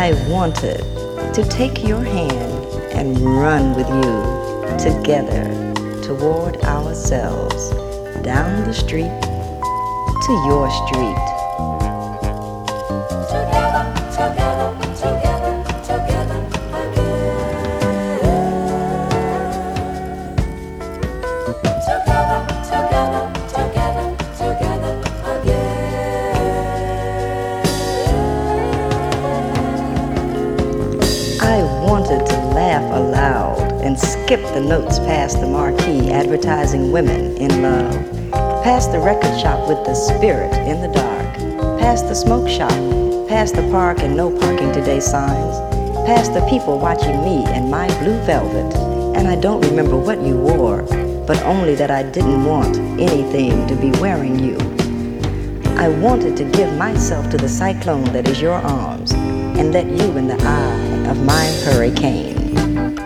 I wanted to take your hand and run with you together toward ourselves down the street to your street. Skip the notes past the marquee advertising women in love, past the record shop with the spirit in the dark, past the smoke shop, past the park and no parking today signs, past the people watching me in my blue velvet. And I don't remember what you wore, but only that I didn't want anything to be wearing you. I wanted to give myself to the cyclone that is your arms and let you in the eye of my hurricane.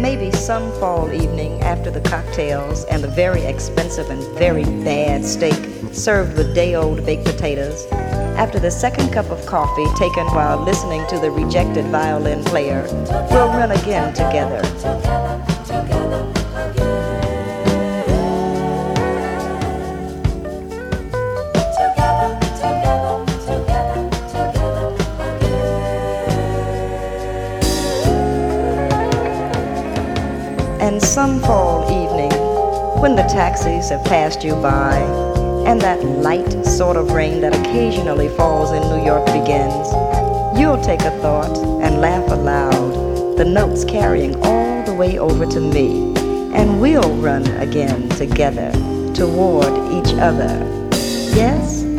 Maybe some fall evening after the cocktails and the very expensive and very bad steak served with day old baked potatoes, after the second cup of coffee taken while listening to the rejected violin player, we'll run again together. Some fall evening, when the taxis have passed you by, and that light sort of rain that occasionally falls in New York begins, you'll take a thought and laugh aloud, the notes carrying all the way over to me, and we'll run again together toward each other. Yes?